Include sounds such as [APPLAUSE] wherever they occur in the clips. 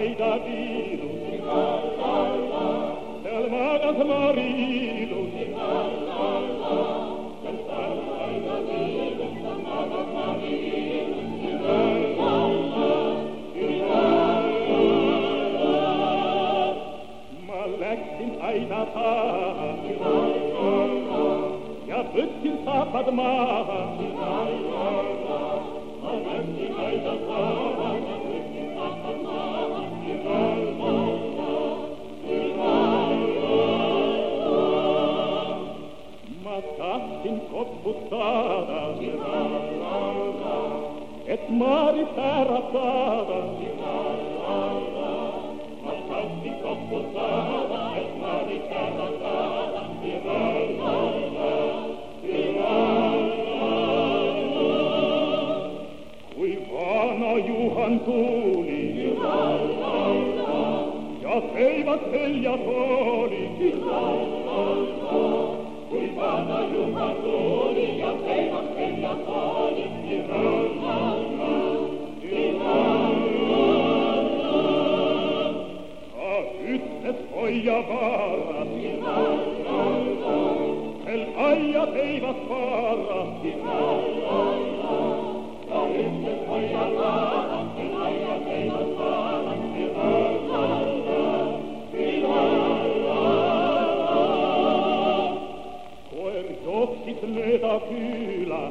salu attackt in Kopf. Et mari terra Tada. Attackt in Kopf und Tada. Et mari terra Tada. Qui vana juhantuli. Ja teivat hoja vara El aia spara Koer joksit möda kyla.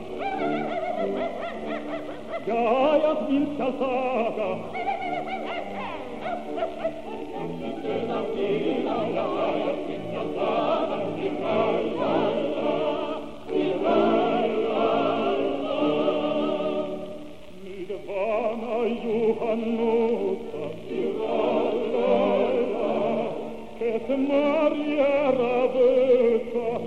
Ja ajat vilka saga. [LAUGHS] Nyt Maria Ravetta,